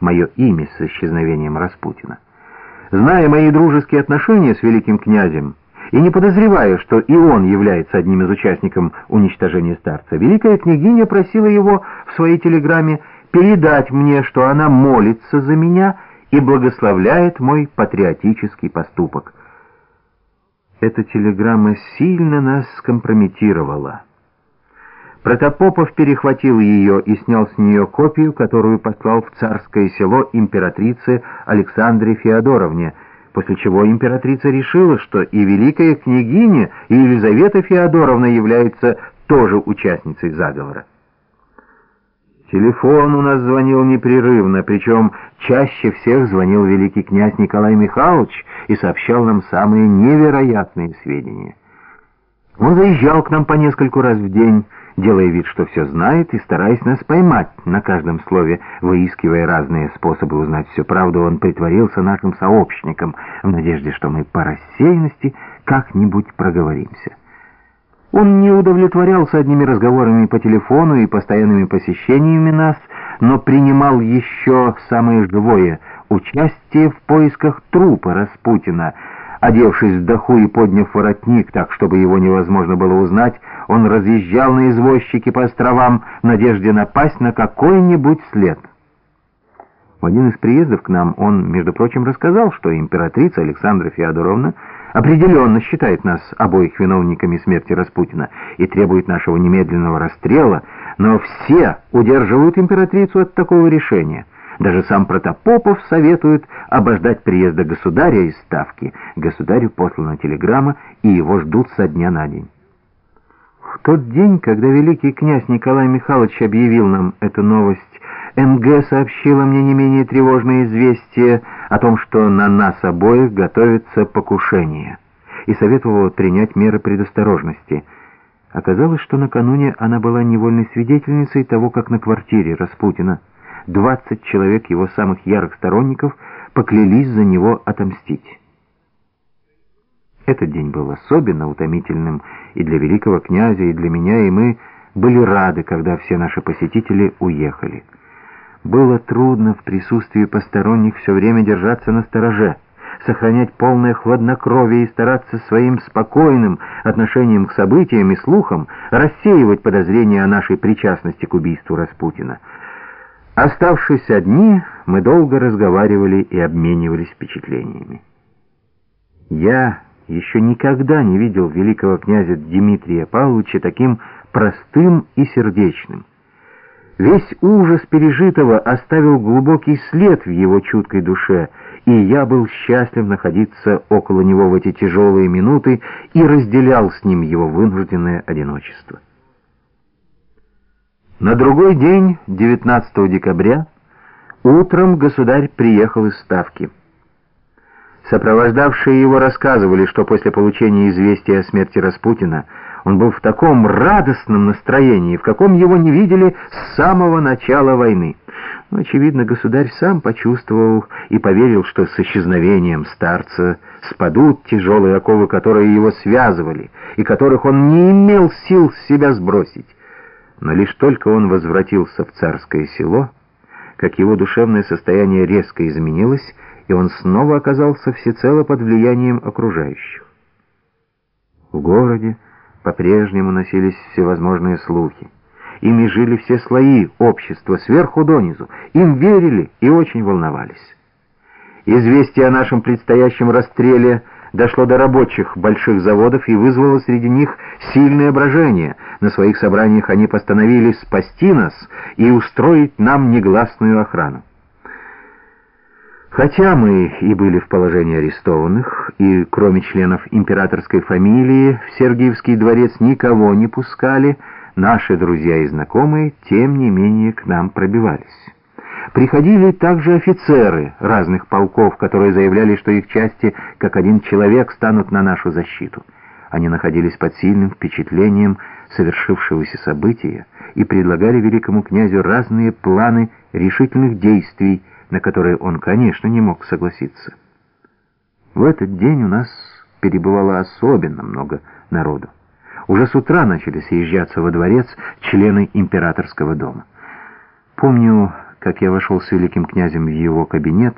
мое имя с исчезновением Распутина. Зная мои дружеские отношения с великим князем и не подозревая, что и он является одним из участников уничтожения старца, великая княгиня просила его в своей телеграмме передать мне, что она молится за меня и благословляет мой патриотический поступок. Эта телеграмма сильно нас скомпрометировала. Протопопов перехватил ее и снял с нее копию, которую послал в царское село императрице Александре Феодоровне, после чего императрица решила, что и великая княгиня, и Елизавета Феодоровна являются тоже участницей заговора. Телефон у нас звонил непрерывно, причем чаще всех звонил великий князь Николай Михайлович и сообщал нам самые невероятные сведения. Он заезжал к нам по нескольку раз в день, делая вид, что все знает, и стараясь нас поймать на каждом слове, выискивая разные способы узнать всю правду, он притворился нашим сообщником в надежде, что мы по рассеянности как-нибудь проговоримся. Он не удовлетворялся одними разговорами по телефону и постоянными посещениями нас, но принимал еще самое живое участие в поисках трупа Распутина. Одевшись в доху и подняв воротник так, чтобы его невозможно было узнать, он разъезжал на извозчике по островам в надежде напасть на какой-нибудь след. В один из приездов к нам он, между прочим, рассказал, что императрица Александра Феодоровна определенно считает нас обоих виновниками смерти Распутина и требует нашего немедленного расстрела, но все удерживают императрицу от такого решения. Даже сам Протопопов советует обождать приезда государя из Ставки. Государю послана телеграмма, и его ждут со дня на день. В тот день, когда великий князь Николай Михайлович объявил нам эту новость, МГ сообщила мне не менее тревожное известие о том, что на нас обоих готовится покушение, и советовала принять меры предосторожности. Оказалось, что накануне она была невольной свидетельницей того, как на квартире Распутина 20 человек его самых ярых сторонников поклялись за него отомстить. Этот день был особенно утомительным и для великого князя, и для меня, и мы были рады, когда все наши посетители уехали. Было трудно в присутствии посторонних все время держаться на стороже, сохранять полное хладнокровие и стараться своим спокойным отношением к событиям и слухам рассеивать подозрения о нашей причастности к убийству Распутина. Оставшись одни, мы долго разговаривали и обменивались впечатлениями. Я еще никогда не видел великого князя Дмитрия Павловича таким простым и сердечным. Весь ужас пережитого оставил глубокий след в его чуткой душе, и я был счастлив находиться около него в эти тяжелые минуты и разделял с ним его вынужденное одиночество. На другой день, 19 декабря, утром государь приехал из Ставки. Сопровождавшие его рассказывали, что после получения известия о смерти Распутина он был в таком радостном настроении, в каком его не видели с самого начала войны. Но, очевидно, государь сам почувствовал и поверил, что с исчезновением старца спадут тяжелые оковы, которые его связывали, и которых он не имел сил с себя сбросить. Но лишь только он возвратился в царское село, как его душевное состояние резко изменилось, и он снова оказался всецело под влиянием окружающих. В городе по-прежнему носились всевозможные слухи. Ими жили все слои общества, сверху донизу. Им верили и очень волновались. Известие о нашем предстоящем расстреле дошло до рабочих больших заводов и вызвало среди них сильное брожение. На своих собраниях они постановили спасти нас и устроить нам негласную охрану. Хотя мы и были в положении арестованных, и кроме членов императорской фамилии в Сергиевский дворец никого не пускали, наши друзья и знакомые, тем не менее, к нам пробивались. Приходили также офицеры разных полков, которые заявляли, что их части, как один человек, станут на нашу защиту. Они находились под сильным впечатлением совершившегося события и предлагали великому князю разные планы решительных действий, на которые он, конечно, не мог согласиться. В этот день у нас перебывало особенно много народу. Уже с утра начали съезжаться во дворец члены императорского дома. Помню, как я вошел с великим князем в его кабинет,